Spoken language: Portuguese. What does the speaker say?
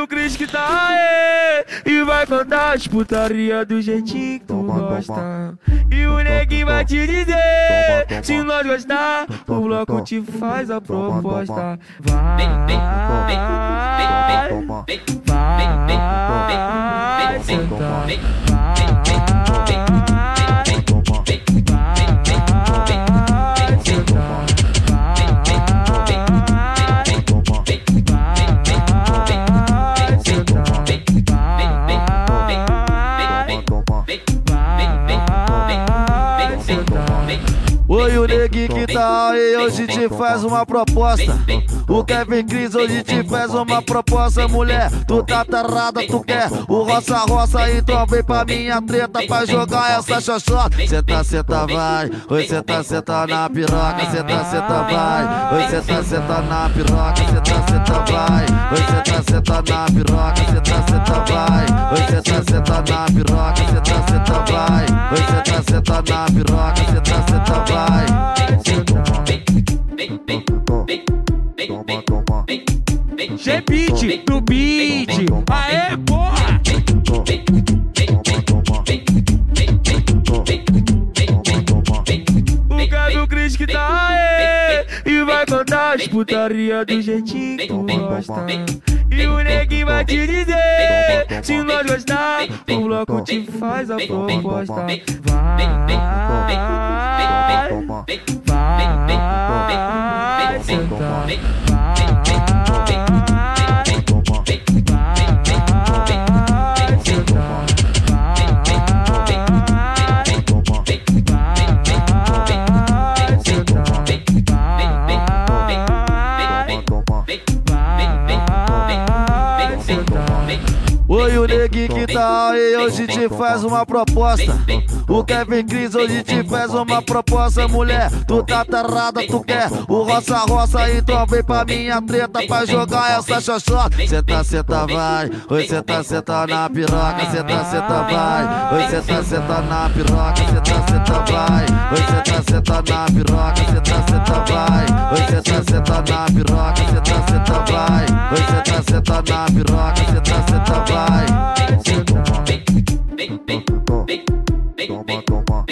do Cris que tá aí E vai cantar as putaria do jeitinho que tu gosta. E o neguinho vai te dizer Se nós gostar, o bloco te faz a proposta. Vai, vai, vai Oi, o neguinho que tá aí, hoje te faz uma proposta. O Kevin Cris hoje te faz uma proposta, mulher. Tu tá tarada, tu quer o roça roça, então vem pra minha treta pra jogar essa xoxota. Senta, senta, vai. Oi, senta, senta na piroca. Senta, senta, vai. Oi, senta, senta na piroca. Senta, senta, vai. Oi, senta, senta na piroca. Senta, senta, vai. Oi, senta, senta na piroca. Senta, senta, vai. Oi, senta, senta na piroca. G-Beat do beat Aê, porra! O Gado Cris que tá aí E vai cantar as putaria do jeitinho que tu gosta E o neguinho vai te dizer Se nós gostar, o bloco te faz a proposta Vai, vai sentar Oi, o neguinho que tá aí, hoje te faz uma proposta. O Kevin Cris hoje te faz uma proposta, mulher. Tu tá tarada, tu quer o roça roça, então vem pra minha treta pra jogar essa xoxota. Senta, senta, vai. Oi, senta, senta na piroca. Senta, senta, vai. Oi, senta, senta na piroca. Senta, senta, vai. Oi, senta, senta na piroca. Senta, senta, vai. Oi, senta, senta na piroca. Senta, vai. Oi, senta, senta na piroca. Senta, senta, vai. Toma, toma.